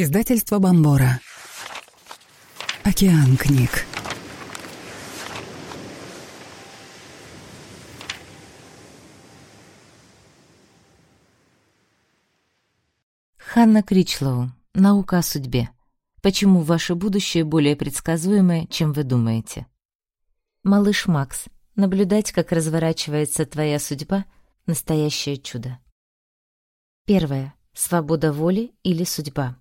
Издательство Бомбора. Океан книг. Ханна Кричлоу. Наука о судьбе. Почему ваше будущее более предсказуемое, чем вы думаете? Малыш Макс. Наблюдать, как разворачивается твоя судьба — настоящее чудо. Первое. Свобода воли или судьба.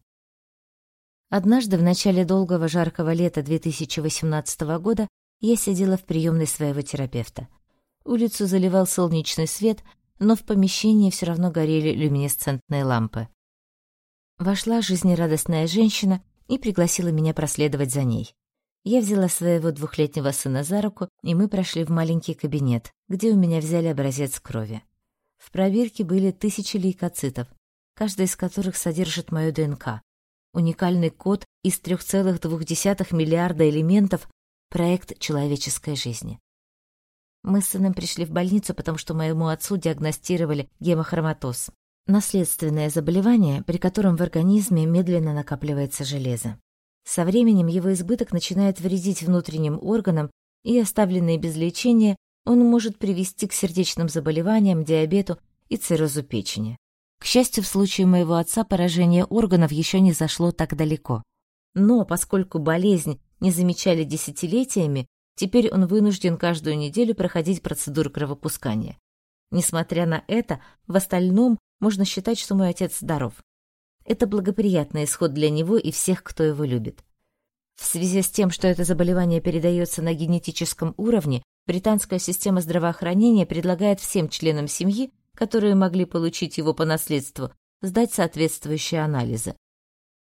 Однажды в начале долгого жаркого лета 2018 года я сидела в приемной своего терапевта. Улицу заливал солнечный свет, но в помещении все равно горели люминесцентные лампы. Вошла жизнерадостная женщина и пригласила меня проследовать за ней. Я взяла своего двухлетнего сына за руку, и мы прошли в маленький кабинет, где у меня взяли образец крови. В пробирке были тысячи лейкоцитов, каждый из которых содержит мою ДНК. Уникальный код из 3,2 миллиарда элементов — проект человеческой жизни. Мы с сыном пришли в больницу, потому что моему отцу диагностировали гемохроматоз. Наследственное заболевание, при котором в организме медленно накапливается железо. Со временем его избыток начинает вредить внутренним органам, и, оставленный без лечения, он может привести к сердечным заболеваниям, диабету и циррозу печени. Счастью, в случае моего отца поражение органов еще не зашло так далеко. Но поскольку болезнь не замечали десятилетиями, теперь он вынужден каждую неделю проходить процедуру кровопускания. Несмотря на это, в остальном можно считать, что мой отец здоров. Это благоприятный исход для него и всех, кто его любит. В связи с тем, что это заболевание передается на генетическом уровне, британская система здравоохранения предлагает всем членам семьи, которые могли получить его по наследству, сдать соответствующие анализы.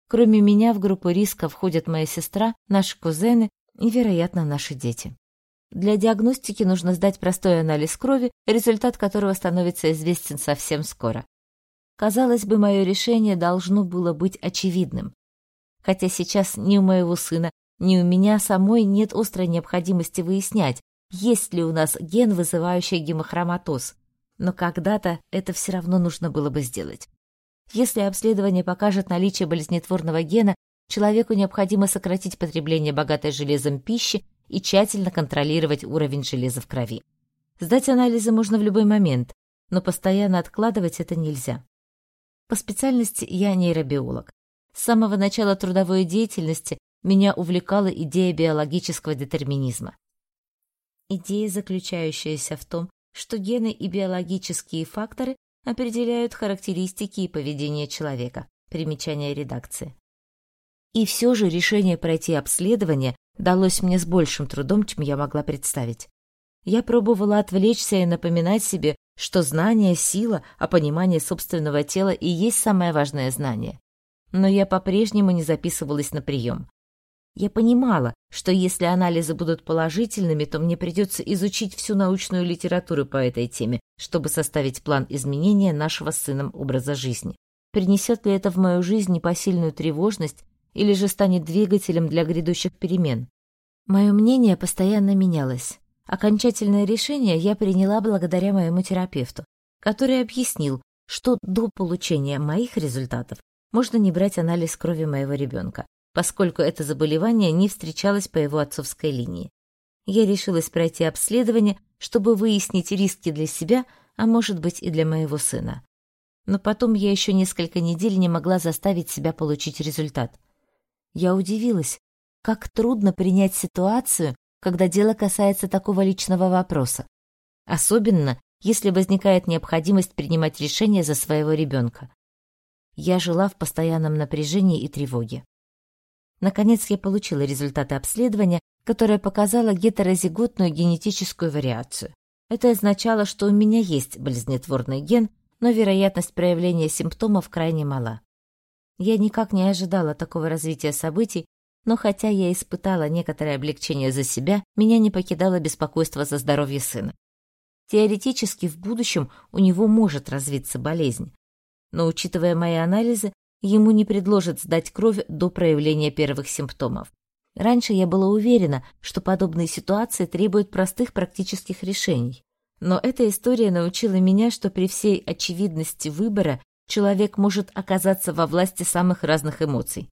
Кроме меня в группу риска входят моя сестра, наши кузены и, вероятно, наши дети. Для диагностики нужно сдать простой анализ крови, результат которого становится известен совсем скоро. Казалось бы, мое решение должно было быть очевидным. Хотя сейчас ни у моего сына, ни у меня самой нет острой необходимости выяснять, есть ли у нас ген, вызывающий гемохроматоз. Но когда-то это все равно нужно было бы сделать. Если обследование покажет наличие болезнетворного гена, человеку необходимо сократить потребление богатой железом пищи и тщательно контролировать уровень железа в крови. Сдать анализы можно в любой момент, но постоянно откладывать это нельзя. По специальности я нейробиолог. С самого начала трудовой деятельности меня увлекала идея биологического детерминизма. Идея, заключающаяся в том, что гены и биологические факторы определяют характеристики и поведение человека. Примечание редакции. И все же решение пройти обследование далось мне с большим трудом, чем я могла представить. Я пробовала отвлечься и напоминать себе, что знание — сила, а понимание собственного тела и есть самое важное знание. Но я по-прежнему не записывалась на прием. Я понимала, что если анализы будут положительными, то мне придется изучить всю научную литературу по этой теме, чтобы составить план изменения нашего с сыном образа жизни. Принесет ли это в мою жизнь непосильную тревожность или же станет двигателем для грядущих перемен? Мое мнение постоянно менялось. Окончательное решение я приняла благодаря моему терапевту, который объяснил, что до получения моих результатов можно не брать анализ крови моего ребенка, поскольку это заболевание не встречалось по его отцовской линии. Я решилась пройти обследование, чтобы выяснить риски для себя, а может быть и для моего сына. Но потом я еще несколько недель не могла заставить себя получить результат. Я удивилась, как трудно принять ситуацию, когда дело касается такого личного вопроса. Особенно, если возникает необходимость принимать решение за своего ребенка. Я жила в постоянном напряжении и тревоге. Наконец я получила результаты обследования, которое показало гетерозиготную генетическую вариацию. Это означало, что у меня есть болезнетворный ген, но вероятность проявления симптомов крайне мала. Я никак не ожидала такого развития событий но хотя я испытала некоторое облегчение за себя, меня не покидало беспокойство за здоровье сына. Теоретически в будущем у него может развиться болезнь, но, учитывая мои анализы, ему не предложат сдать кровь до проявления первых симптомов. Раньше я была уверена, что подобные ситуации требуют простых практических решений. Но эта история научила меня, что при всей очевидности выбора человек может оказаться во власти самых разных эмоций.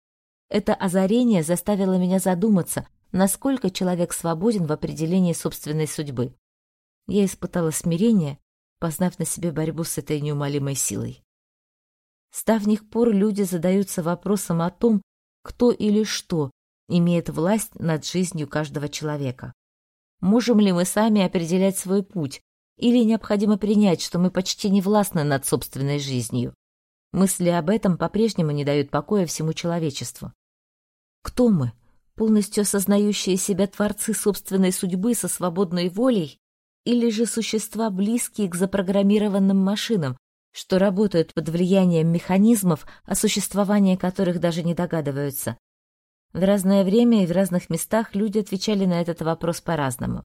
Это озарение заставило меня задуматься, насколько человек свободен в определении собственной судьбы. Я испытала смирение, познав на себе борьбу с этой неумолимой силой. С давних пор люди задаются вопросом о том, кто или что имеет власть над жизнью каждого человека. Можем ли мы сами определять свой путь, или необходимо принять, что мы почти не властны над собственной жизнью? Мысли об этом по-прежнему не дают покоя всему человечеству. Кто мы? Полностью осознающие себя творцы собственной судьбы со свободной волей? Или же существа, близкие к запрограммированным машинам, что работают под влиянием механизмов, о существовании которых даже не догадываются? В разное время и в разных местах люди отвечали на этот вопрос по-разному.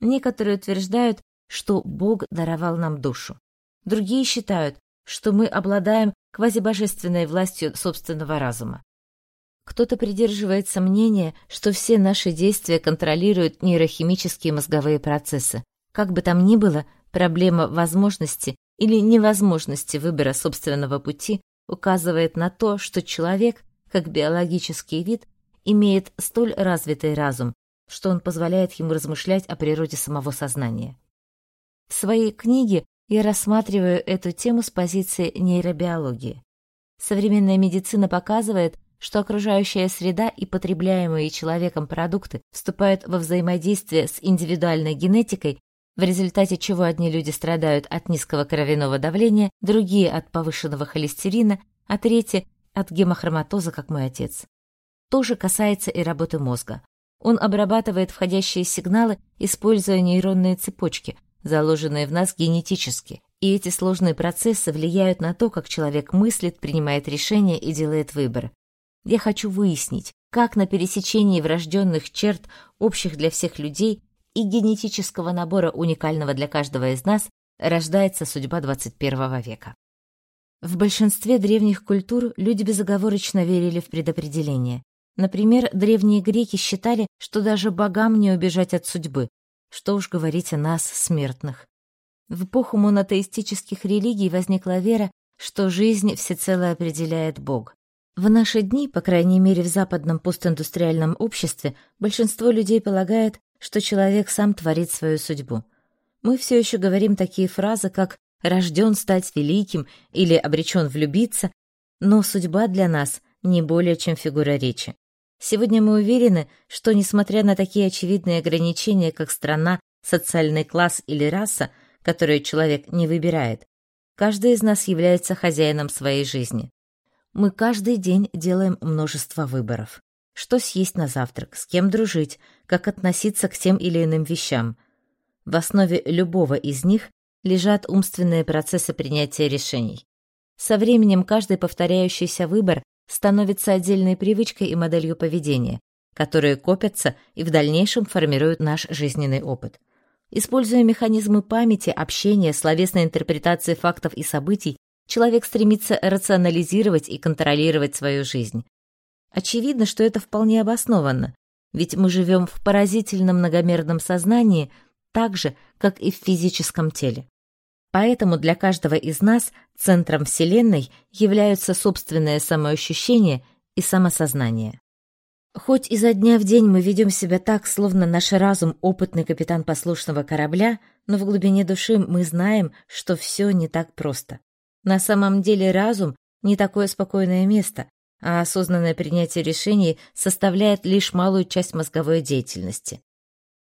Некоторые утверждают, что Бог даровал нам душу. Другие считают, что мы обладаем квазибожественной властью собственного разума. Кто-то придерживается мнения, что все наши действия контролируют нейрохимические мозговые процессы. Как бы там ни было, проблема возможности или невозможности выбора собственного пути указывает на то, что человек, как биологический вид, имеет столь развитый разум, что он позволяет ему размышлять о природе самого сознания. В своей книге я рассматриваю эту тему с позиции нейробиологии. Современная медицина показывает, что окружающая среда и потребляемые человеком продукты вступают во взаимодействие с индивидуальной генетикой, в результате чего одни люди страдают от низкого кровяного давления, другие от повышенного холестерина, а третьи от гемохроматоза, как мой отец. То же касается и работы мозга. Он обрабатывает входящие сигналы, используя нейронные цепочки, заложенные в нас генетически, и эти сложные процессы влияют на то, как человек мыслит, принимает решения и делает выбор. Я хочу выяснить, как на пересечении врожденных черт, общих для всех людей, и генетического набора, уникального для каждого из нас, рождается судьба 21 века. В большинстве древних культур люди безоговорочно верили в предопределение. Например, древние греки считали, что даже богам не убежать от судьбы, что уж говорить о нас, смертных. В эпоху монотеистических религий возникла вера, что жизнь всецело определяет Бог. В наши дни, по крайней мере в западном постиндустриальном обществе, большинство людей полагает, что человек сам творит свою судьбу. Мы все еще говорим такие фразы, как «рожден стать великим» или «обречен влюбиться», но судьба для нас не более чем фигура речи. Сегодня мы уверены, что, несмотря на такие очевидные ограничения, как страна, социальный класс или раса, которые человек не выбирает, каждый из нас является хозяином своей жизни. Мы каждый день делаем множество выборов. Что съесть на завтрак, с кем дружить, как относиться к тем или иным вещам. В основе любого из них лежат умственные процессы принятия решений. Со временем каждый повторяющийся выбор становится отдельной привычкой и моделью поведения, которые копятся и в дальнейшем формируют наш жизненный опыт. Используя механизмы памяти, общения, словесной интерпретации фактов и событий, человек стремится рационализировать и контролировать свою жизнь. Очевидно, что это вполне обоснованно, ведь мы живем в поразительном многомерном сознании так же, как и в физическом теле. Поэтому для каждого из нас центром Вселенной являются собственное самоощущение и самосознание. Хоть изо дня в день мы ведем себя так, словно наш разум — опытный капитан послушного корабля, но в глубине души мы знаем, что все не так просто. На самом деле разум не такое спокойное место, а осознанное принятие решений составляет лишь малую часть мозговой деятельности.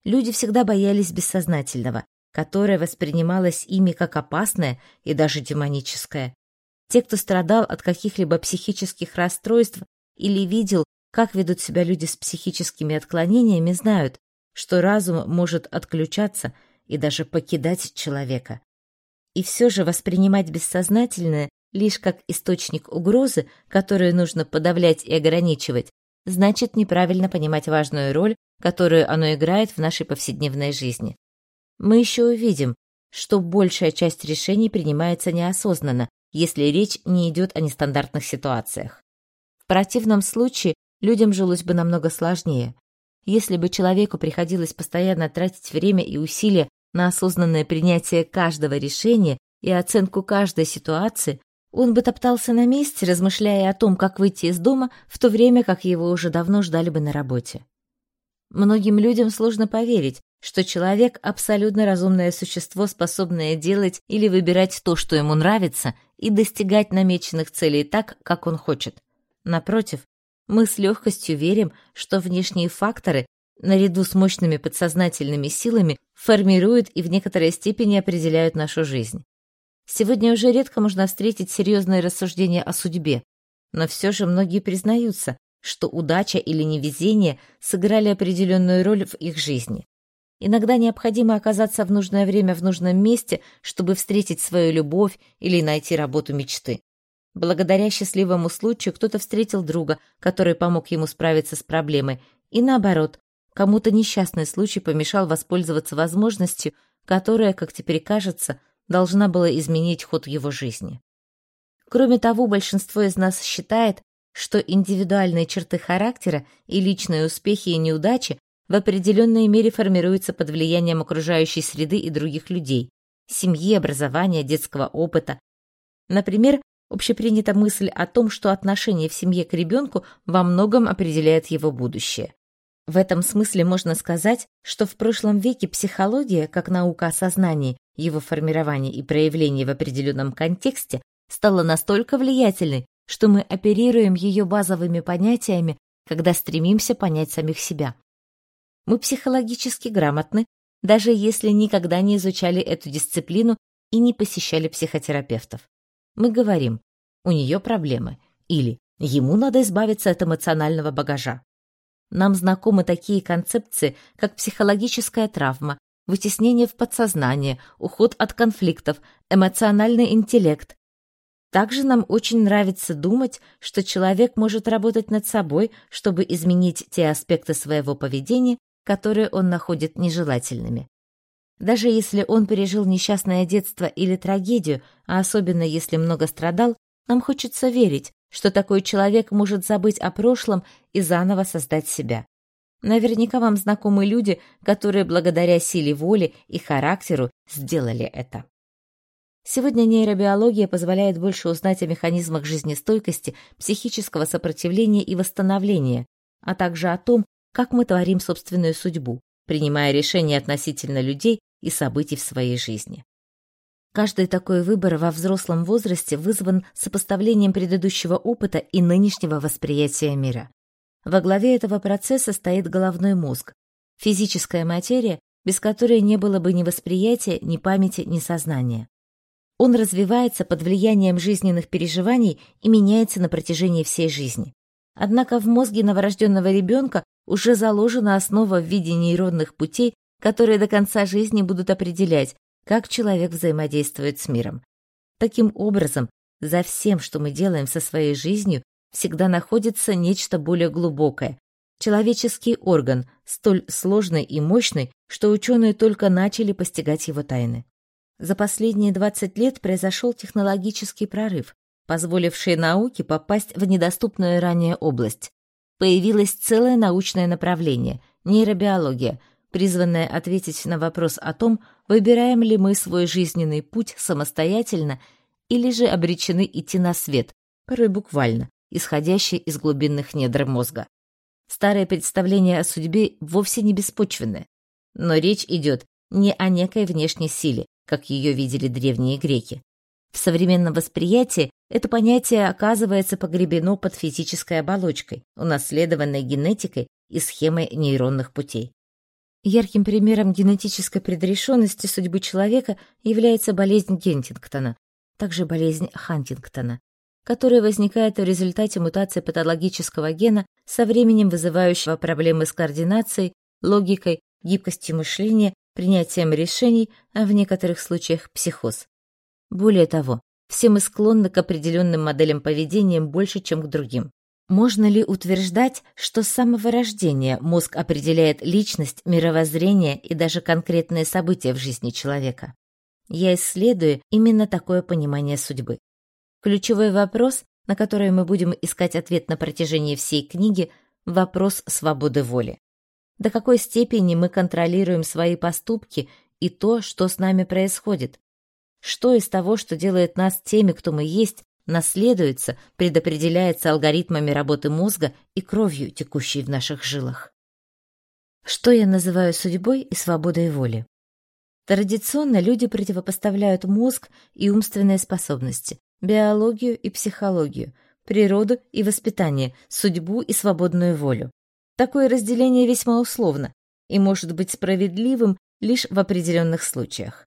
Люди всегда боялись бессознательного, которое воспринималось ими как опасное и даже демоническое. Те, кто страдал от каких-либо психических расстройств или видел, как ведут себя люди с психическими отклонениями, знают, что разум может отключаться и даже покидать человека. И все же воспринимать бессознательное лишь как источник угрозы, которую нужно подавлять и ограничивать, значит неправильно понимать важную роль, которую оно играет в нашей повседневной жизни. Мы еще увидим, что большая часть решений принимается неосознанно, если речь не идет о нестандартных ситуациях. В противном случае людям жилось бы намного сложнее. Если бы человеку приходилось постоянно тратить время и усилия на осознанное принятие каждого решения и оценку каждой ситуации, Он бы топтался на месте, размышляя о том, как выйти из дома, в то время как его уже давно ждали бы на работе. Многим людям сложно поверить, что человек — абсолютно разумное существо, способное делать или выбирать то, что ему нравится, и достигать намеченных целей так, как он хочет. Напротив, мы с легкостью верим, что внешние факторы, наряду с мощными подсознательными силами, формируют и в некоторой степени определяют нашу жизнь. Сегодня уже редко можно встретить серьезные рассуждения о судьбе, но все же многие признаются, что удача или невезение сыграли определенную роль в их жизни. Иногда необходимо оказаться в нужное время в нужном месте, чтобы встретить свою любовь или найти работу мечты. Благодаря счастливому случаю кто-то встретил друга, который помог ему справиться с проблемой, и наоборот, кому-то несчастный случай помешал воспользоваться возможностью, которая, как теперь кажется, должна была изменить ход его жизни. Кроме того, большинство из нас считает, что индивидуальные черты характера и личные успехи и неудачи в определенной мере формируются под влиянием окружающей среды и других людей, семьи, образования, детского опыта. Например, общепринята мысль о том, что отношение в семье к ребенку во многом определяет его будущее. В этом смысле можно сказать, что в прошлом веке психология, как наука о сознании, его формирования и проявлении в определенном контексте, стала настолько влиятельной, что мы оперируем ее базовыми понятиями, когда стремимся понять самих себя. Мы психологически грамотны, даже если никогда не изучали эту дисциплину и не посещали психотерапевтов. Мы говорим «у нее проблемы» или «ему надо избавиться от эмоционального багажа». Нам знакомы такие концепции, как психологическая травма, вытеснение в подсознание, уход от конфликтов, эмоциональный интеллект. Также нам очень нравится думать, что человек может работать над собой, чтобы изменить те аспекты своего поведения, которые он находит нежелательными. Даже если он пережил несчастное детство или трагедию, а особенно если много страдал, нам хочется верить, что такой человек может забыть о прошлом и заново создать себя. Наверняка вам знакомы люди, которые благодаря силе воли и характеру сделали это. Сегодня нейробиология позволяет больше узнать о механизмах жизнестойкости, психического сопротивления и восстановления, а также о том, как мы творим собственную судьбу, принимая решения относительно людей и событий в своей жизни. Каждый такой выбор во взрослом возрасте вызван сопоставлением предыдущего опыта и нынешнего восприятия мира. Во главе этого процесса стоит головной мозг, физическая материя, без которой не было бы ни восприятия, ни памяти, ни сознания. Он развивается под влиянием жизненных переживаний и меняется на протяжении всей жизни. Однако в мозге новорожденного ребенка уже заложена основа в виде нейронных путей, которые до конца жизни будут определять, как человек взаимодействует с миром. Таким образом, за всем, что мы делаем со своей жизнью, всегда находится нечто более глубокое. Человеческий орган, столь сложный и мощный, что ученые только начали постигать его тайны. За последние 20 лет произошел технологический прорыв, позволивший науке попасть в недоступную ранее область. Появилось целое научное направление – нейробиология, призванная ответить на вопрос о том, выбираем ли мы свой жизненный путь самостоятельно или же обречены идти на свет, порой буквально, исходящий из глубинных недр мозга. Старое представление о судьбе вовсе не беспочвенное, но речь идет не о некой внешней силе, как ее видели древние греки. В современном восприятии это понятие оказывается погребено под физической оболочкой, унаследованной генетикой и схемой нейронных путей. Ярким примером генетической предрешенности судьбы человека является болезнь Гентингтона, также болезнь Хантингтона, которая возникает в результате мутации патологического гена со временем вызывающего проблемы с координацией, логикой, гибкостью мышления, принятием решений, а в некоторых случаях психоз. Более того, все мы склонны к определенным моделям поведения больше, чем к другим. Можно ли утверждать, что с самого рождения мозг определяет личность, мировоззрение и даже конкретные события в жизни человека? Я исследую именно такое понимание судьбы. Ключевой вопрос, на который мы будем искать ответ на протяжении всей книги, вопрос свободы воли. До какой степени мы контролируем свои поступки и то, что с нами происходит? Что из того, что делает нас теми, кто мы есть, наследуется, предопределяется алгоритмами работы мозга и кровью, текущей в наших жилах. Что я называю судьбой и свободой воли? Традиционно люди противопоставляют мозг и умственные способности, биологию и психологию, природу и воспитание, судьбу и свободную волю. Такое разделение весьма условно и может быть справедливым лишь в определенных случаях.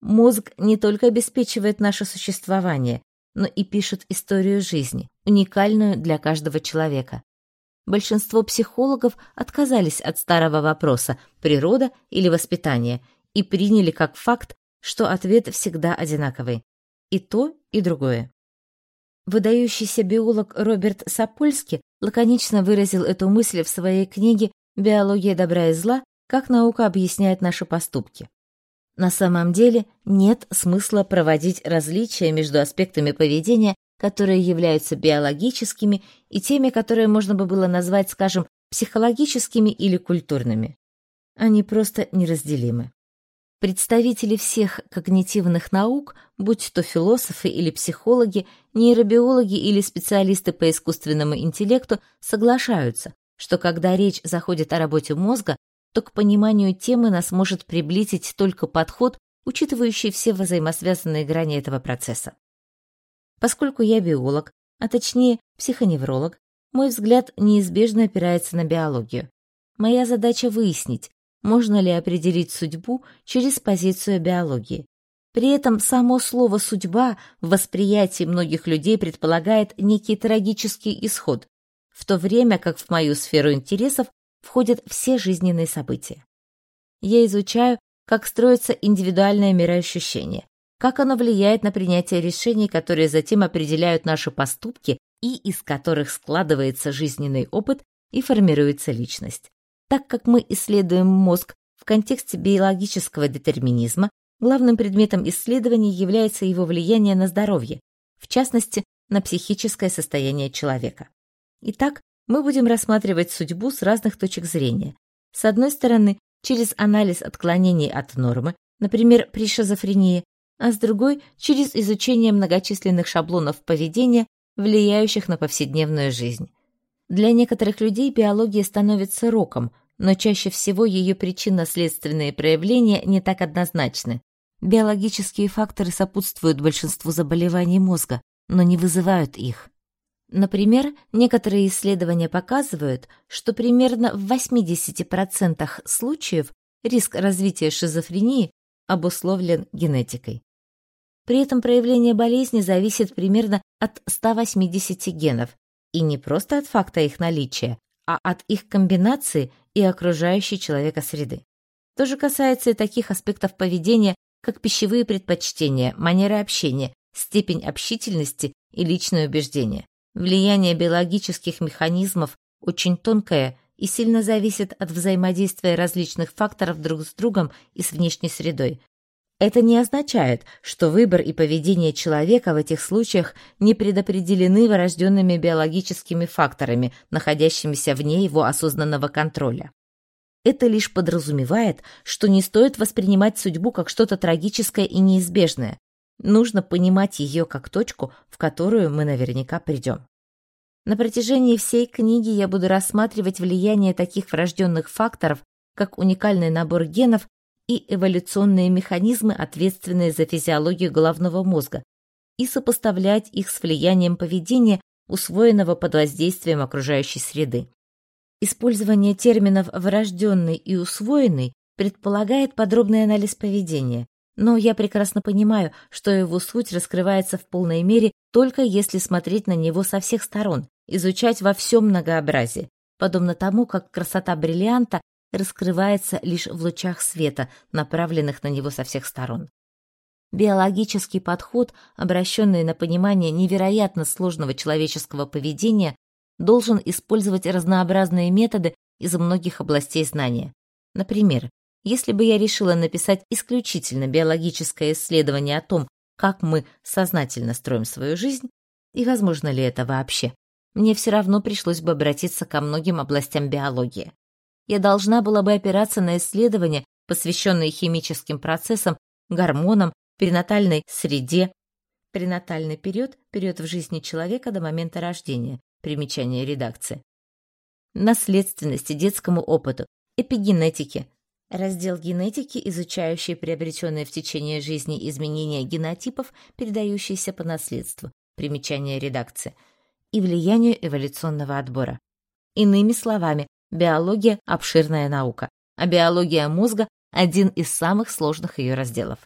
Мозг не только обеспечивает наше существование, но и пишет историю жизни, уникальную для каждого человека. Большинство психологов отказались от старого вопроса «природа или воспитание» и приняли как факт, что ответ всегда одинаковый. И то, и другое. Выдающийся биолог Роберт Сапольски лаконично выразил эту мысль в своей книге «Биология добра и зла. Как наука объясняет наши поступки». На самом деле нет смысла проводить различия между аспектами поведения, которые являются биологическими, и теми, которые можно бы было назвать, скажем, психологическими или культурными. Они просто неразделимы. Представители всех когнитивных наук, будь то философы или психологи, нейробиологи или специалисты по искусственному интеллекту, соглашаются, что когда речь заходит о работе мозга, то к пониманию темы нас может приблизить только подход, учитывающий все взаимосвязанные грани этого процесса. Поскольку я биолог, а точнее психоневролог, мой взгляд неизбежно опирается на биологию. Моя задача выяснить, можно ли определить судьбу через позицию биологии. При этом само слово «судьба» в восприятии многих людей предполагает некий трагический исход, в то время как в мою сферу интересов входят все жизненные события. Я изучаю, как строится индивидуальное мироощущение, как оно влияет на принятие решений, которые затем определяют наши поступки и из которых складывается жизненный опыт и формируется личность. Так как мы исследуем мозг в контексте биологического детерминизма, главным предметом исследований является его влияние на здоровье, в частности, на психическое состояние человека. Итак, мы будем рассматривать судьбу с разных точек зрения. С одной стороны, через анализ отклонений от нормы, например, при шизофрении, а с другой – через изучение многочисленных шаблонов поведения, влияющих на повседневную жизнь. Для некоторых людей биология становится роком, но чаще всего ее причинно-следственные проявления не так однозначны. Биологические факторы сопутствуют большинству заболеваний мозга, но не вызывают их. Например, некоторые исследования показывают, что примерно в 80% случаев риск развития шизофрении обусловлен генетикой. При этом проявление болезни зависит примерно от 180 генов, и не просто от факта их наличия, а от их комбинации и окружающей человека среды. То же касается и таких аспектов поведения, как пищевые предпочтения, манеры общения, степень общительности и личные убеждения. Влияние биологических механизмов очень тонкое и сильно зависит от взаимодействия различных факторов друг с другом и с внешней средой, это не означает, что выбор и поведение человека в этих случаях не предопределены врожденными биологическими факторами, находящимися вне его осознанного контроля. Это лишь подразумевает, что не стоит воспринимать судьбу как что-то трагическое и неизбежное. Нужно понимать ее как точку, в которую мы наверняка придем. На протяжении всей книги я буду рассматривать влияние таких врожденных факторов, как уникальный набор генов и эволюционные механизмы, ответственные за физиологию головного мозга, и сопоставлять их с влиянием поведения, усвоенного под воздействием окружающей среды. Использование терминов «врожденный» и «усвоенный» предполагает подробный анализ поведения, но я прекрасно понимаю, что его суть раскрывается в полной мере только если смотреть на него со всех сторон, изучать во всем многообразии, подобно тому, как красота бриллианта раскрывается лишь в лучах света, направленных на него со всех сторон. Биологический подход, обращенный на понимание невероятно сложного человеческого поведения, должен использовать разнообразные методы из многих областей знания. Например, если бы я решила написать исключительно биологическое исследование о том, как мы сознательно строим свою жизнь, и возможно ли это вообще, мне все равно пришлось бы обратиться ко многим областям биологии я должна была бы опираться на исследования, посвященные химическим процессам, гормонам, перинатальной среде, Пренатальный период – период в жизни человека до момента рождения. Примечание редакции. Наследственности, детскому опыту, эпигенетике. Раздел генетики, изучающий приобретенные в течение жизни изменения генотипов, передающиеся по наследству. Примечание редакции. И влиянию эволюционного отбора. Иными словами, биология – обширная наука, а биология мозга – один из самых сложных ее разделов.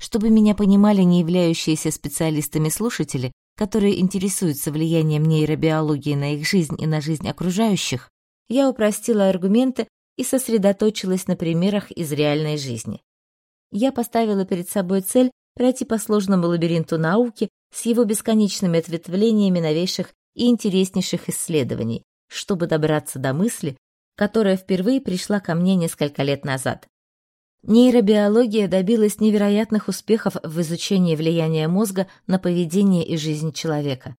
Чтобы меня понимали не являющиеся специалистами слушатели, которые интересуются влиянием нейробиологии на их жизнь и на жизнь окружающих, я упростила аргументы и сосредоточилась на примерах из реальной жизни. Я поставила перед собой цель пройти по сложному лабиринту науки с его бесконечными ответвлениями новейших и интереснейших исследований, чтобы добраться до мысли, которая впервые пришла ко мне несколько лет назад. Нейробиология добилась невероятных успехов в изучении влияния мозга на поведение и жизнь человека.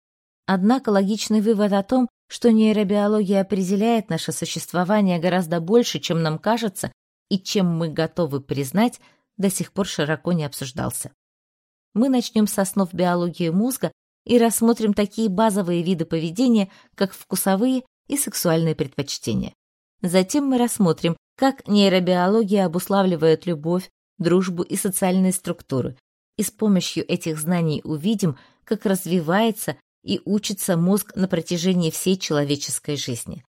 Однако логичный вывод о том, что нейробиология определяет наше существование гораздо больше, чем нам кажется и чем мы готовы признать, до сих пор широко не обсуждался. Мы начнем с основ биологии мозга и рассмотрим такие базовые виды поведения, как вкусовые и сексуальные предпочтения. Затем мы рассмотрим, как нейробиология обуславливает любовь, дружбу и социальные структуры, и с помощью этих знаний увидим, как развивается и учится мозг на протяжении всей человеческой жизни.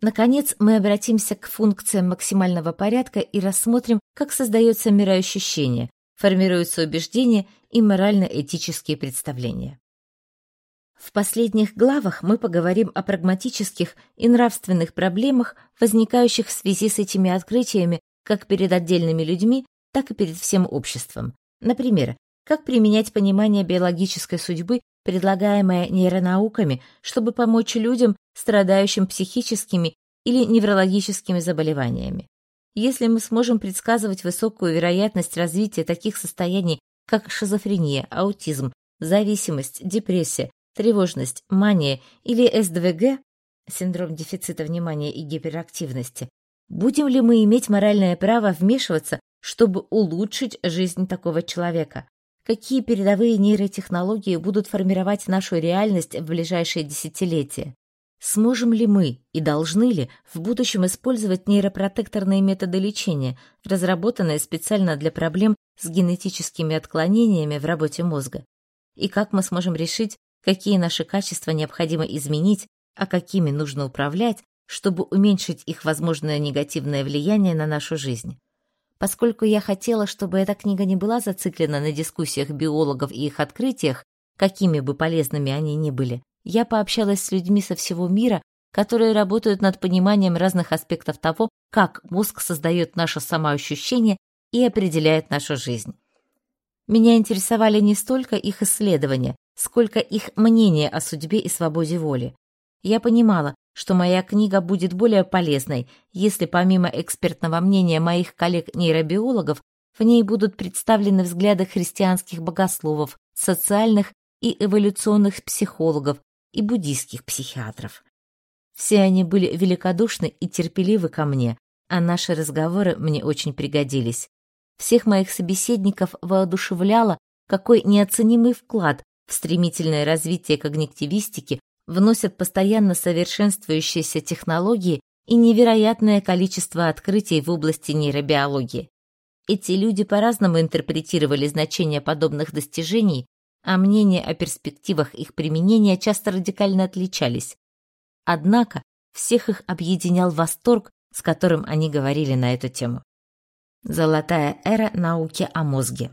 Наконец, мы обратимся к функциям максимального порядка и рассмотрим, как создается мироощущение, формируются убеждения и морально-этические представления. В последних главах мы поговорим о прагматических и нравственных проблемах, возникающих в связи с этими открытиями как перед отдельными людьми, так и перед всем обществом. Например, как применять понимание биологической судьбы, предлагаемое нейронауками, чтобы помочь людям, страдающим психическими или неврологическими заболеваниями. Если мы сможем предсказывать высокую вероятность развития таких состояний, как шизофрения, аутизм, зависимость, депрессия, тревожность, мания или СДВГ, синдром дефицита внимания и гиперактивности, будем ли мы иметь моральное право вмешиваться, чтобы улучшить жизнь такого человека? Какие передовые нейротехнологии будут формировать нашу реальность в ближайшие десятилетия? Сможем ли мы и должны ли в будущем использовать нейропротекторные методы лечения, разработанные специально для проблем с генетическими отклонениями в работе мозга? И как мы сможем решить, какие наши качества необходимо изменить, а какими нужно управлять, чтобы уменьшить их возможное негативное влияние на нашу жизнь. Поскольку я хотела, чтобы эта книга не была зациклена на дискуссиях биологов и их открытиях, какими бы полезными они ни были, я пообщалась с людьми со всего мира, которые работают над пониманием разных аспектов того, как мозг создает наше самоощущение и определяет нашу жизнь. Меня интересовали не столько их исследования, сколько их мнение о судьбе и свободе воли. Я понимала, что моя книга будет более полезной, если помимо экспертного мнения моих коллег-нейробиологов в ней будут представлены взгляды христианских богословов, социальных и эволюционных психологов и буддийских психиатров. Все они были великодушны и терпеливы ко мне, а наши разговоры мне очень пригодились. Всех моих собеседников воодушевляло, какой неоценимый вклад в стремительное развитие когнитивистики вносят постоянно совершенствующиеся технологии и невероятное количество открытий в области нейробиологии. Эти люди по-разному интерпретировали значение подобных достижений, а мнения о перспективах их применения часто радикально отличались. Однако всех их объединял восторг, с которым они говорили на эту тему. Золотая эра науки о мозге.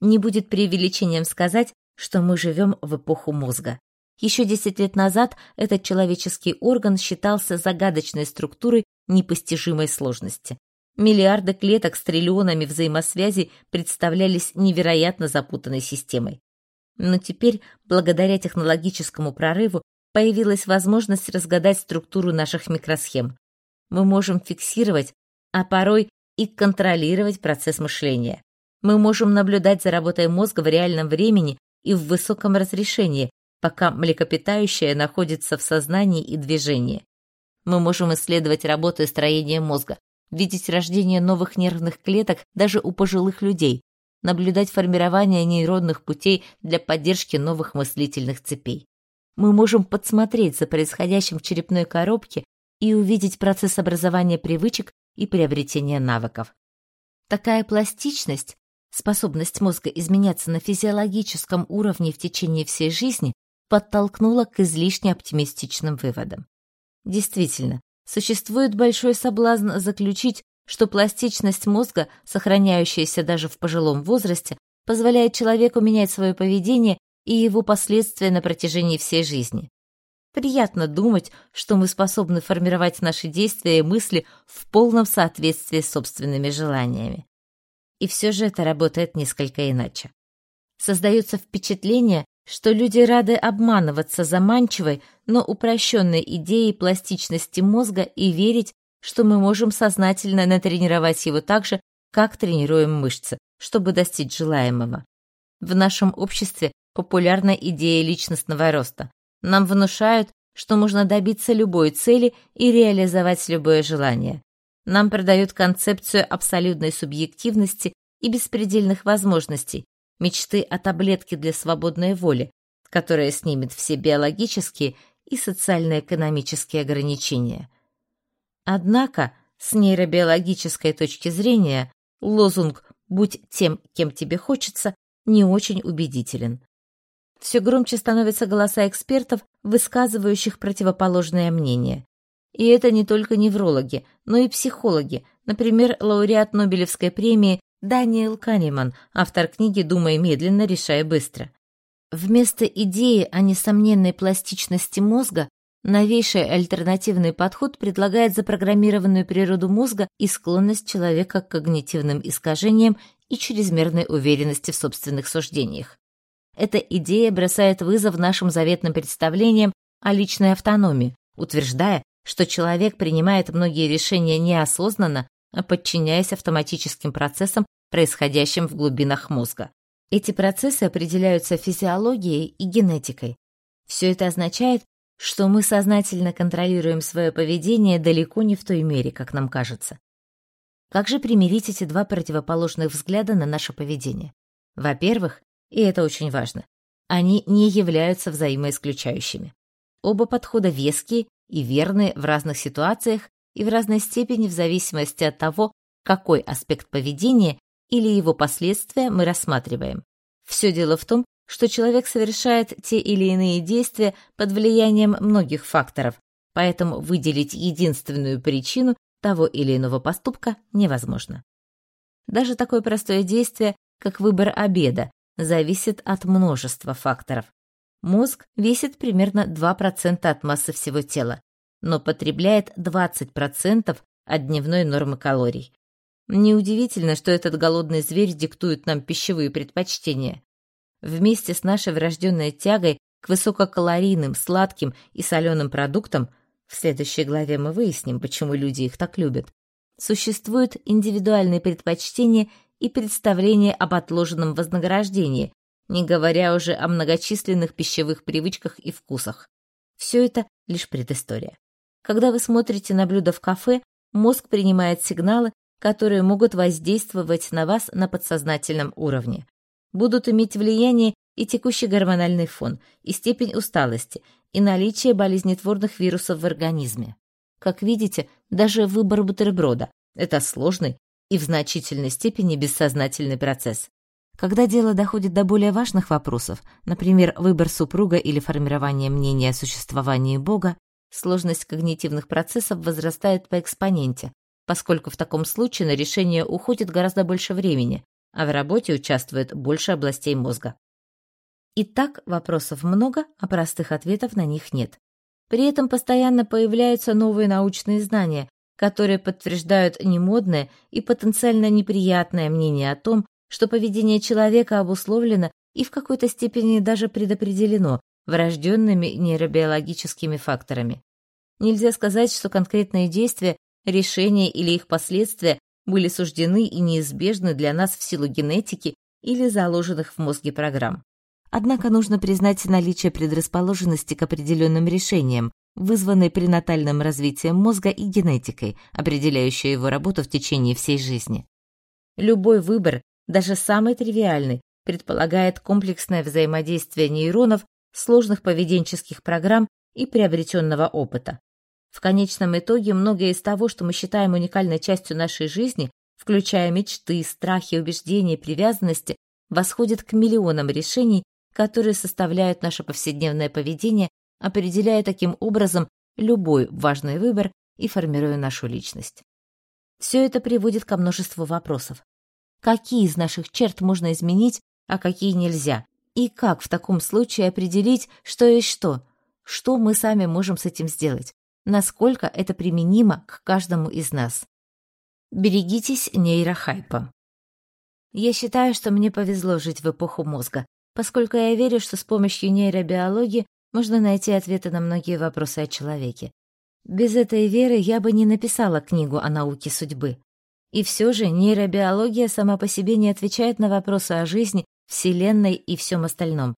Не будет преувеличением сказать, что мы живем в эпоху мозга. Еще 10 лет назад этот человеческий орган считался загадочной структурой непостижимой сложности. Миллиарды клеток с триллионами взаимосвязей представлялись невероятно запутанной системой. Но теперь, благодаря технологическому прорыву, появилась возможность разгадать структуру наших микросхем. Мы можем фиксировать, а порой и контролировать процесс мышления. Мы можем наблюдать за работой мозга в реальном времени и в высоком разрешении, пока млекопитающее находится в сознании и движении. Мы можем исследовать работу и строение мозга, видеть рождение новых нервных клеток даже у пожилых людей, наблюдать формирование нейронных путей для поддержки новых мыслительных цепей. Мы можем подсмотреть за происходящим в черепной коробке и увидеть процесс образования привычек и приобретения навыков. Такая пластичность, способность мозга изменяться на физиологическом уровне в течение всей жизни, подтолкнула к излишне оптимистичным выводам. Действительно, существует большой соблазн заключить, что пластичность мозга, сохраняющаяся даже в пожилом возрасте, позволяет человеку менять свое поведение и его последствия на протяжении всей жизни. Приятно думать, что мы способны формировать наши действия и мысли в полном соответствии с собственными желаниями. И все же это работает несколько иначе. Создается впечатление, что люди рады обманываться заманчивой, но упрощенной идеей пластичности мозга и верить, что мы можем сознательно натренировать его так же, как тренируем мышцы, чтобы достичь желаемого. В нашем обществе популярна идея личностного роста, нам внушают, что можно добиться любой цели и реализовать любое желание. Нам продают концепцию абсолютной субъективности и беспредельных возможностей, мечты о таблетке для свободной воли, которая снимет все биологические и социально-экономические ограничения. Однако, с нейробиологической точки зрения, лозунг «будь тем, кем тебе хочется» не очень убедителен все громче становятся голоса экспертов, высказывающих противоположное мнение. И это не только неврологи, но и психологи, например, лауреат Нобелевской премии Даниэл Канеман, автор книги «Думай медленно, решай быстро». Вместо идеи о несомненной пластичности мозга новейший альтернативный подход предлагает запрограммированную природу мозга и склонность человека к когнитивным искажениям и чрезмерной уверенности в собственных суждениях. Эта идея бросает вызов нашим заветным представлениям о личной автономии, утверждая, что человек принимает многие решения неосознанно, а подчиняясь автоматическим процессам, происходящим в глубинах мозга. Эти процессы определяются физиологией и генетикой. Все это означает, что мы сознательно контролируем свое поведение далеко не в той мере, как нам кажется. Как же примирить эти два противоположных взгляда на наше поведение? Во-первых, и это очень важно. Они не являются взаимоисключающими. Оба подхода веские и верные в разных ситуациях и в разной степени в зависимости от того, какой аспект поведения или его последствия мы рассматриваем. Все дело в том, что человек совершает те или иные действия под влиянием многих факторов, поэтому выделить единственную причину того или иного поступка невозможно. Даже такое простое действие, как выбор обеда, зависит от множества факторов. Мозг весит примерно 2% от массы всего тела, но потребляет 20% от дневной нормы калорий. Неудивительно, что этот голодный зверь диктует нам пищевые предпочтения. Вместе с нашей врожденной тягой к высококалорийным, сладким и соленым продуктам в следующей главе мы выясним, почему люди их так любят. Существуют индивидуальные предпочтения и представление об отложенном вознаграждении, не говоря уже о многочисленных пищевых привычках и вкусах. Все это лишь предыстория. Когда вы смотрите на блюдо в кафе, мозг принимает сигналы, которые могут воздействовать на вас на подсознательном уровне. Будут иметь влияние и текущий гормональный фон, и степень усталости, и наличие болезнетворных вирусов в организме. Как видите, даже выбор бутерброда – это сложный и в значительной степени бессознательный процесс. Когда дело доходит до более важных вопросов, например, выбор супруга или формирование мнения о существовании Бога, сложность когнитивных процессов возрастает по экспоненте, поскольку в таком случае на решение уходит гораздо больше времени, а в работе участвует больше областей мозга. Итак, вопросов много, а простых ответов на них нет. При этом постоянно появляются новые научные знания, которые подтверждают немодное и потенциально неприятное мнение о том, что поведение человека обусловлено и в какой-то степени даже предопределено врожденными нейробиологическими факторами. Нельзя сказать, что конкретные действия, решения или их последствия были суждены и неизбежны для нас в силу генетики или заложенных в мозге программ. Однако нужно признать наличие предрасположенности к определенным решениям, вызванной пренатальным развитием мозга и генетикой, определяющей его работу в течение всей жизни. Любой выбор, даже самый тривиальный, предполагает комплексное взаимодействие нейронов, сложных поведенческих программ и приобретенного опыта. В конечном итоге многое из того, что мы считаем уникальной частью нашей жизни, включая мечты, страхи, убеждения, привязанности, восходит к миллионам решений, которые составляют наше повседневное поведение, определяя таким образом любой важный выбор и формируя нашу личность. Все это приводит ко множеству вопросов. Какие из наших черт можно изменить, а какие нельзя? И как в таком случае определить, что есть что? Что мы сами можем с этим сделать? Насколько это применимо к каждому из нас? Берегитесь нейрохайпа. Я считаю, что мне повезло жить в эпоху мозга, поскольку я верю, что с помощью нейробиологии можно найти ответы на многие вопросы о человеке. Без этой веры я бы не написала книгу о науке судьбы. И все же нейробиология сама по себе не отвечает на вопросы о жизни, Вселенной и всем остальном.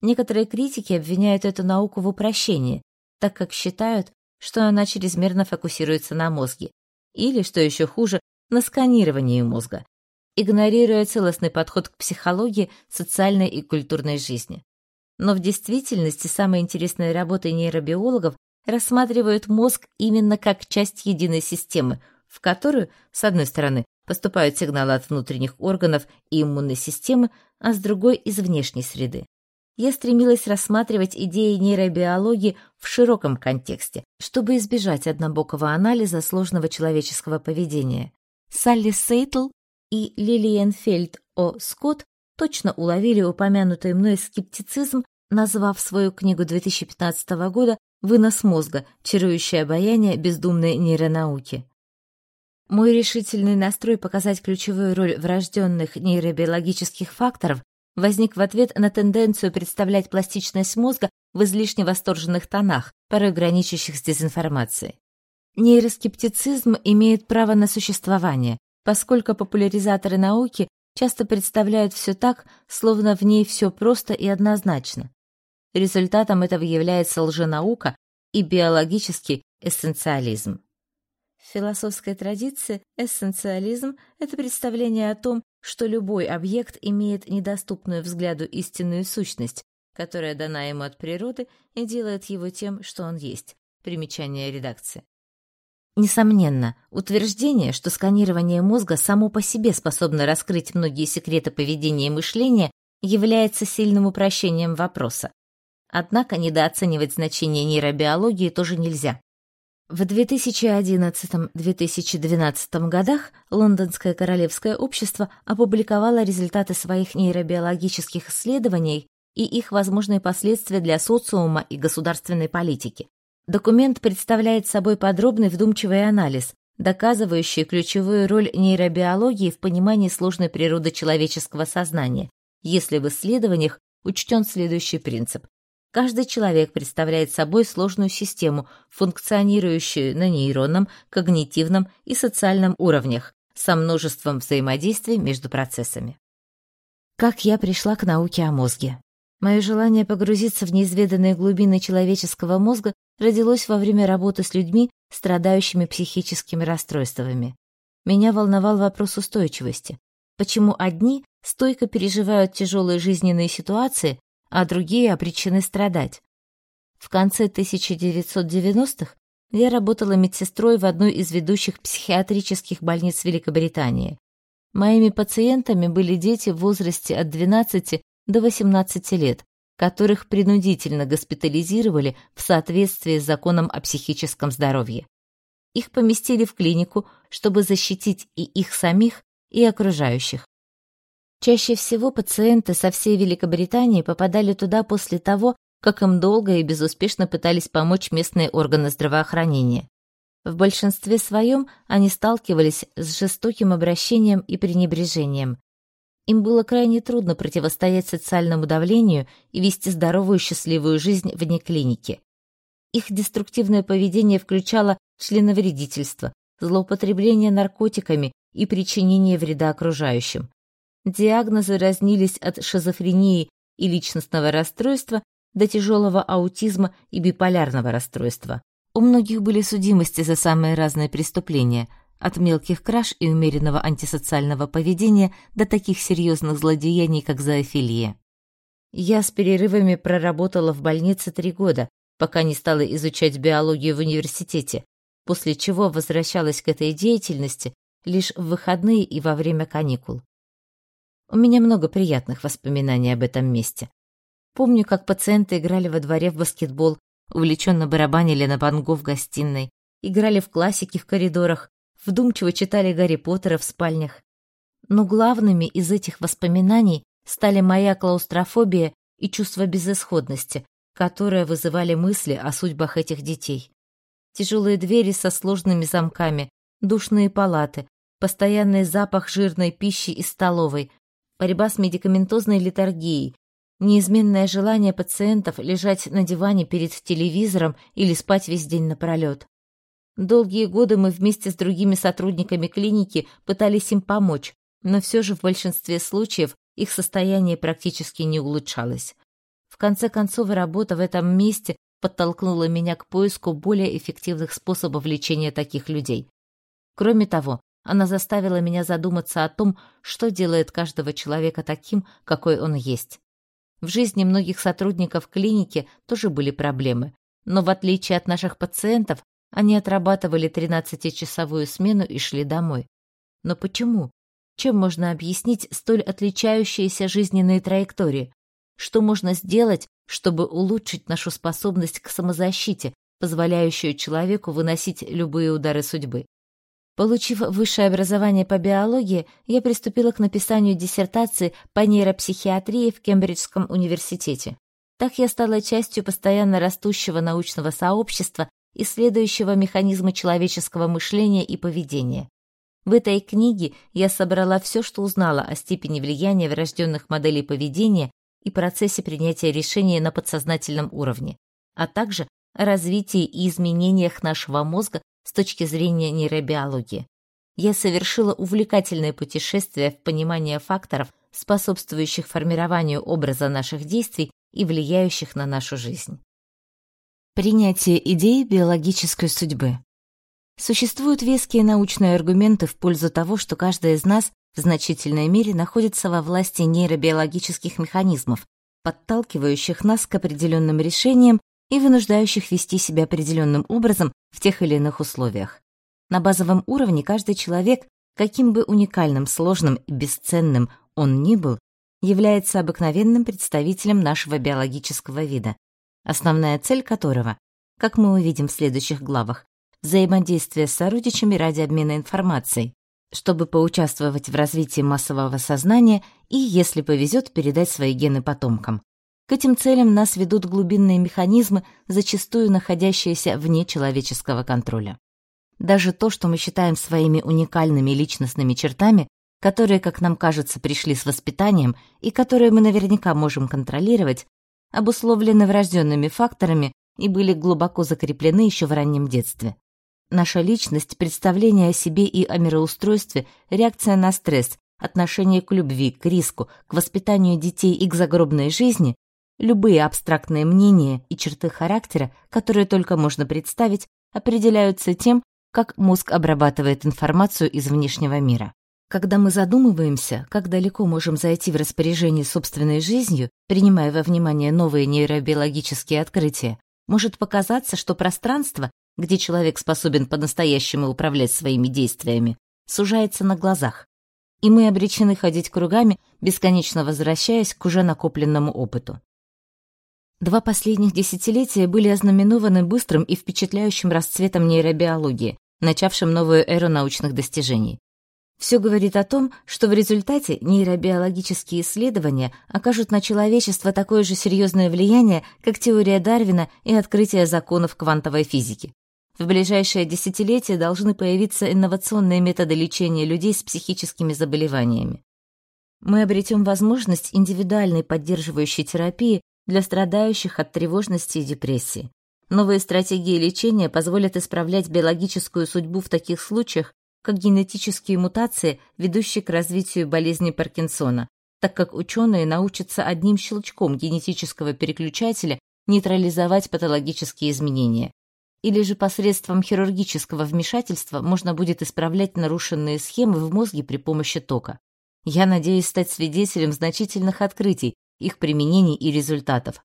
Некоторые критики обвиняют эту науку в упрощении, так как считают, что она чрезмерно фокусируется на мозге, или, что еще хуже, на сканировании мозга, игнорируя целостный подход к психологии, социальной и культурной жизни. Но в действительности самые интересные работы нейробиологов рассматривают мозг именно как часть единой системы, в которую, с одной стороны, поступают сигналы от внутренних органов и иммунной системы, а с другой — из внешней среды. Я стремилась рассматривать идеи нейробиологии в широком контексте, чтобы избежать однобокого анализа сложного человеческого поведения. Салли Сейтл и Лилиен Фельд О. Скотт точно уловили упомянутый мной скептицизм, назвав свою книгу 2015 года «Вынос мозга. Чарующее обаяние бездумной нейронауки». Мой решительный настрой показать ключевую роль врожденных нейробиологических факторов возник в ответ на тенденцию представлять пластичность мозга в излишне восторженных тонах, порой граничащих с дезинформацией. Нейроскептицизм имеет право на существование, поскольку популяризаторы науки часто представляют все так, словно в ней все просто и однозначно. Результатом этого является лженаука и биологический эссенциализм. В философской традиции эссенциализм — это представление о том, что любой объект имеет недоступную взгляду истинную сущность, которая дана ему от природы и делает его тем, что он есть. Примечание редакции. Несомненно, утверждение, что сканирование мозга само по себе способно раскрыть многие секреты поведения и мышления, является сильным упрощением вопроса. Однако недооценивать значение нейробиологии тоже нельзя. В 2011-2012 годах Лондонское королевское общество опубликовало результаты своих нейробиологических исследований и их возможные последствия для социума и государственной политики. Документ представляет собой подробный вдумчивый анализ, доказывающий ключевую роль нейробиологии в понимании сложной природы человеческого сознания, если в исследованиях учтен следующий принцип. Каждый человек представляет собой сложную систему, функционирующую на нейронном, когнитивном и социальном уровнях, со множеством взаимодействий между процессами. Как я пришла к науке о мозге? Мое желание погрузиться в неизведанные глубины человеческого мозга родилось во время работы с людьми, страдающими психическими расстройствами. Меня волновал вопрос устойчивости. Почему одни стойко переживают тяжелые жизненные ситуации, а другие обречены страдать. В конце 1990-х я работала медсестрой в одной из ведущих психиатрических больниц Великобритании. Моими пациентами были дети в возрасте от 12 до 18 лет, которых принудительно госпитализировали в соответствии с законом о психическом здоровье. Их поместили в клинику, чтобы защитить и их самих, и окружающих. Чаще всего пациенты со всей Великобритании попадали туда после того, как им долго и безуспешно пытались помочь местные органы здравоохранения. В большинстве своем они сталкивались с жестоким обращением и пренебрежением. Им было крайне трудно противостоять социальному давлению и вести здоровую счастливую жизнь вне клиники. Их деструктивное поведение включало членовредительство, злоупотребление наркотиками и причинение вреда окружающим. Диагнозы разнились от шизофрении и личностного расстройства до тяжелого аутизма и биполярного расстройства. У многих были судимости за самые разные преступления, от мелких краж и умеренного антисоциального поведения до таких серьезных злодеяний, как зоофилия. Я с перерывами проработала в больнице три года, пока не стала изучать биологию в университете, после чего возвращалась к этой деятельности лишь в выходные и во время каникул. У меня много приятных воспоминаний об этом месте. Помню, как пациенты играли во дворе в баскетбол, увлеченно барабанили на бангу в гостиной, играли в классики в коридорах, вдумчиво читали Гарри Поттера в спальнях. Но главными из этих воспоминаний стали моя клаустрофобия и чувство безысходности, которые вызывали мысли о судьбах этих детей. Тяжелые двери со сложными замками, душные палаты, постоянный запах жирной пищи из столовой, борьба с медикаментозной литургией, неизменное желание пациентов лежать на диване перед телевизором или спать весь день напролет. Долгие годы мы вместе с другими сотрудниками клиники пытались им помочь, но все же в большинстве случаев их состояние практически не улучшалось. В конце концов, работа в этом месте подтолкнула меня к поиску более эффективных способов лечения таких людей. Кроме того, она заставила меня задуматься о том, что делает каждого человека таким, какой он есть. В жизни многих сотрудников клиники тоже были проблемы, но в отличие от наших пациентов, они отрабатывали 13-часовую смену и шли домой. Но почему? Чем можно объяснить столь отличающиеся жизненные траектории? Что можно сделать, чтобы улучшить нашу способность к самозащите, позволяющую человеку выносить любые удары судьбы? Получив высшее образование по биологии, я приступила к написанию диссертации по нейропсихиатрии в Кембриджском университете. Так я стала частью постоянно растущего научного сообщества, исследующего механизмы человеческого мышления и поведения. В этой книге я собрала все, что узнала о степени влияния врожденных моделей поведения и процессе принятия решений на подсознательном уровне, а также о развитии и изменениях нашего мозга с точки зрения нейробиологии. Я совершила увлекательное путешествие в понимание факторов, способствующих формированию образа наших действий и влияющих на нашу жизнь. Принятие идеи биологической судьбы. Существуют веские научные аргументы в пользу того, что каждый из нас в значительной мере находится во власти нейробиологических механизмов, подталкивающих нас к определенным решениям и вынуждающих вести себя определенным образом в тех или иных условиях. На базовом уровне каждый человек, каким бы уникальным, сложным и бесценным он ни был, является обыкновенным представителем нашего биологического вида, основная цель которого, как мы увидим в следующих главах, взаимодействие с сородичами ради обмена информацией, чтобы поучаствовать в развитии массового сознания и, если повезет, передать свои гены потомкам. К этим целям нас ведут глубинные механизмы, зачастую находящиеся вне человеческого контроля. Даже то, что мы считаем своими уникальными личностными чертами, которые, как нам кажется, пришли с воспитанием и которые мы наверняка можем контролировать, обусловлены врожденными факторами и были глубоко закреплены еще в раннем детстве. Наша личность, представление о себе и о мироустройстве, реакция на стресс, отношение к любви, к риску, к воспитанию детей и к загробной жизни Любые абстрактные мнения и черты характера, которые только можно представить, определяются тем, как мозг обрабатывает информацию из внешнего мира. Когда мы задумываемся, как далеко можем зайти в распоряжении собственной жизнью, принимая во внимание новые нейробиологические открытия, может показаться, что пространство, где человек способен по-настоящему управлять своими действиями, сужается на глазах. И мы обречены ходить кругами, бесконечно возвращаясь к уже накопленному опыту. Два последних десятилетия были ознаменованы быстрым и впечатляющим расцветом нейробиологии, начавшим новую эру научных достижений. Все говорит о том, что в результате нейробиологические исследования окажут на человечество такое же серьезное влияние, как теория Дарвина и открытие законов квантовой физики. В ближайшее десятилетие должны появиться инновационные методы лечения людей с психическими заболеваниями. Мы обретем возможность индивидуальной поддерживающей терапии для страдающих от тревожности и депрессии. Новые стратегии лечения позволят исправлять биологическую судьбу в таких случаях, как генетические мутации, ведущие к развитию болезни Паркинсона, так как ученые научатся одним щелчком генетического переключателя нейтрализовать патологические изменения. Или же посредством хирургического вмешательства можно будет исправлять нарушенные схемы в мозге при помощи тока. Я надеюсь стать свидетелем значительных открытий, их применений и результатов.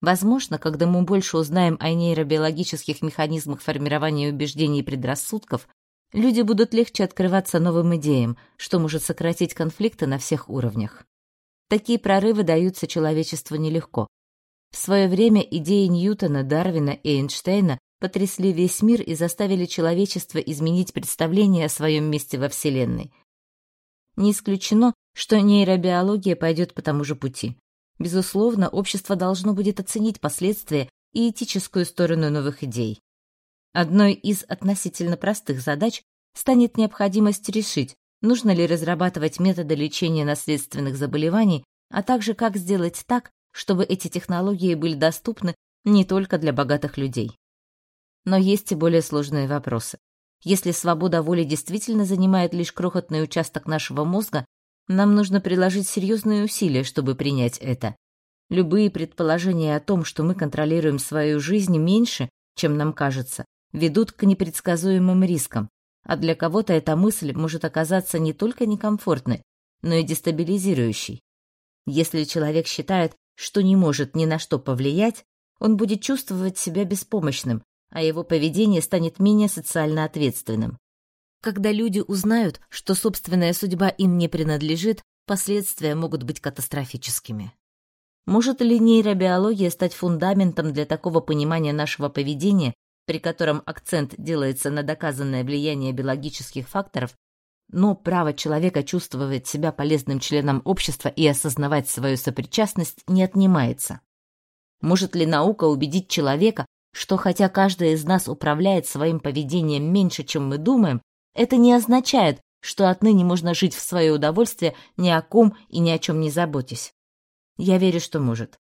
Возможно, когда мы больше узнаем о нейробиологических механизмах формирования убеждений и предрассудков, люди будут легче открываться новым идеям, что может сократить конфликты на всех уровнях. Такие прорывы даются человечеству нелегко. В свое время идеи Ньютона, Дарвина и Эйнштейна потрясли весь мир и заставили человечество изменить представление о своем месте во Вселенной. Не исключено, что нейробиология пойдет по тому же пути. Безусловно, общество должно будет оценить последствия и этическую сторону новых идей. Одной из относительно простых задач станет необходимость решить, нужно ли разрабатывать методы лечения наследственных заболеваний, а также как сделать так, чтобы эти технологии были доступны не только для богатых людей. Но есть и более сложные вопросы. Если свобода воли действительно занимает лишь крохотный участок нашего мозга, нам нужно приложить серьезные усилия, чтобы принять это. Любые предположения о том, что мы контролируем свою жизнь меньше, чем нам кажется, ведут к непредсказуемым рискам, а для кого-то эта мысль может оказаться не только некомфортной, но и дестабилизирующей. Если человек считает, что не может ни на что повлиять, он будет чувствовать себя беспомощным, а его поведение станет менее социально ответственным. Когда люди узнают, что собственная судьба им не принадлежит, последствия могут быть катастрофическими. Может ли нейробиология стать фундаментом для такого понимания нашего поведения, при котором акцент делается на доказанное влияние биологических факторов, но право человека чувствовать себя полезным членом общества и осознавать свою сопричастность не отнимается? Может ли наука убедить человека, что хотя каждый из нас управляет своим поведением меньше, чем мы думаем, это не означает, что отныне можно жить в свое удовольствие ни о ком и ни о чем не заботясь. Я верю, что может.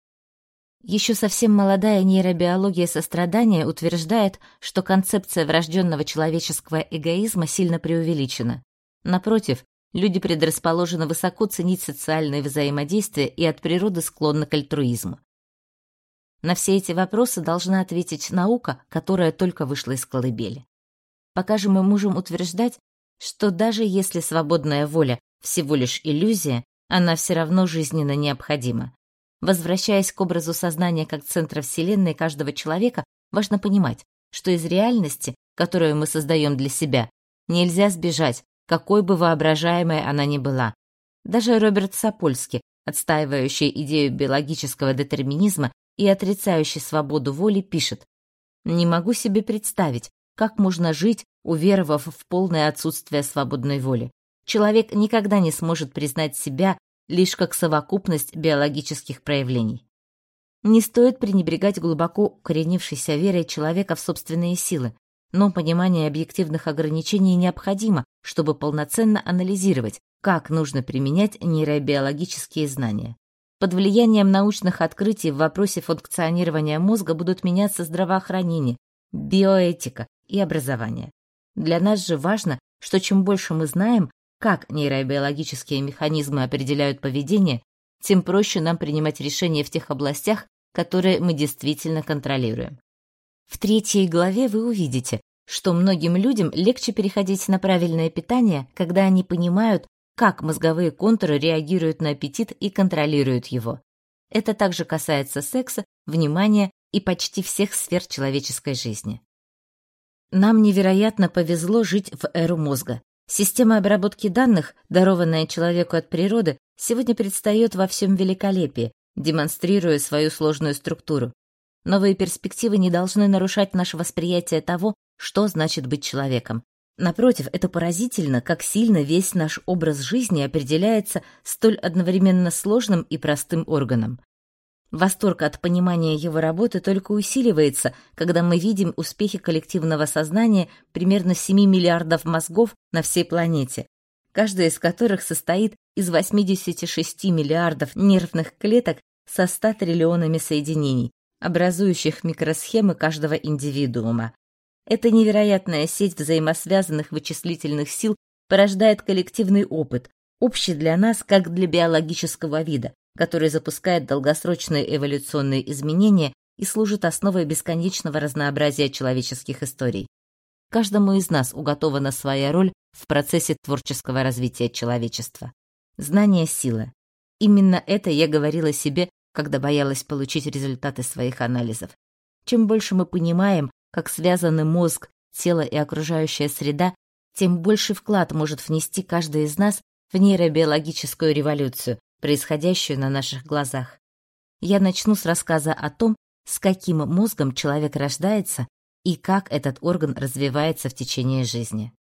Еще совсем молодая нейробиология сострадания утверждает, что концепция врожденного человеческого эгоизма сильно преувеличена. Напротив, люди предрасположены высоко ценить социальные взаимодействия и от природы склонны к альтруизму. На все эти вопросы должна ответить наука, которая только вышла из колыбели. Пока же мы можем утверждать, что даже если свободная воля всего лишь иллюзия, она все равно жизненно необходима. Возвращаясь к образу сознания как центра Вселенной каждого человека, важно понимать, что из реальности, которую мы создаем для себя, нельзя сбежать, какой бы воображаемой она ни была. Даже Роберт Сапольский, отстаивающий идею биологического детерминизма, и отрицающий свободу воли, пишет «Не могу себе представить, как можно жить, уверовав в полное отсутствие свободной воли. Человек никогда не сможет признать себя лишь как совокупность биологических проявлений. Не стоит пренебрегать глубоко укоренившейся верой человека в собственные силы, но понимание объективных ограничений необходимо, чтобы полноценно анализировать, как нужно применять нейробиологические знания. Под влиянием научных открытий в вопросе функционирования мозга будут меняться здравоохранение, биоэтика и образование. Для нас же важно, что чем больше мы знаем, как нейробиологические механизмы определяют поведение, тем проще нам принимать решения в тех областях, которые мы действительно контролируем. В третьей главе вы увидите, что многим людям легче переходить на правильное питание, когда они понимают, как мозговые контуры реагируют на аппетит и контролируют его. Это также касается секса, внимания и почти всех сфер человеческой жизни. Нам невероятно повезло жить в эру мозга. Система обработки данных, дарованная человеку от природы, сегодня предстает во всем великолепии, демонстрируя свою сложную структуру. Новые перспективы не должны нарушать наше восприятие того, что значит быть человеком. Напротив, это поразительно, как сильно весь наш образ жизни определяется столь одновременно сложным и простым органом. Восторг от понимания его работы только усиливается, когда мы видим успехи коллективного сознания примерно 7 миллиардов мозгов на всей планете, каждая из которых состоит из 86 миллиардов нервных клеток со 100 триллионами соединений, образующих микросхемы каждого индивидуума. Эта невероятная сеть взаимосвязанных вычислительных сил порождает коллективный опыт, общий для нас как для биологического вида, который запускает долгосрочные эволюционные изменения и служит основой бесконечного разнообразия человеческих историй. Каждому из нас уготована своя роль в процессе творческого развития человечества. Знание — сила. Именно это я говорила себе, когда боялась получить результаты своих анализов. Чем больше мы понимаем, как связаны мозг, тело и окружающая среда, тем больший вклад может внести каждый из нас в нейробиологическую революцию, происходящую на наших глазах. Я начну с рассказа о том, с каким мозгом человек рождается и как этот орган развивается в течение жизни.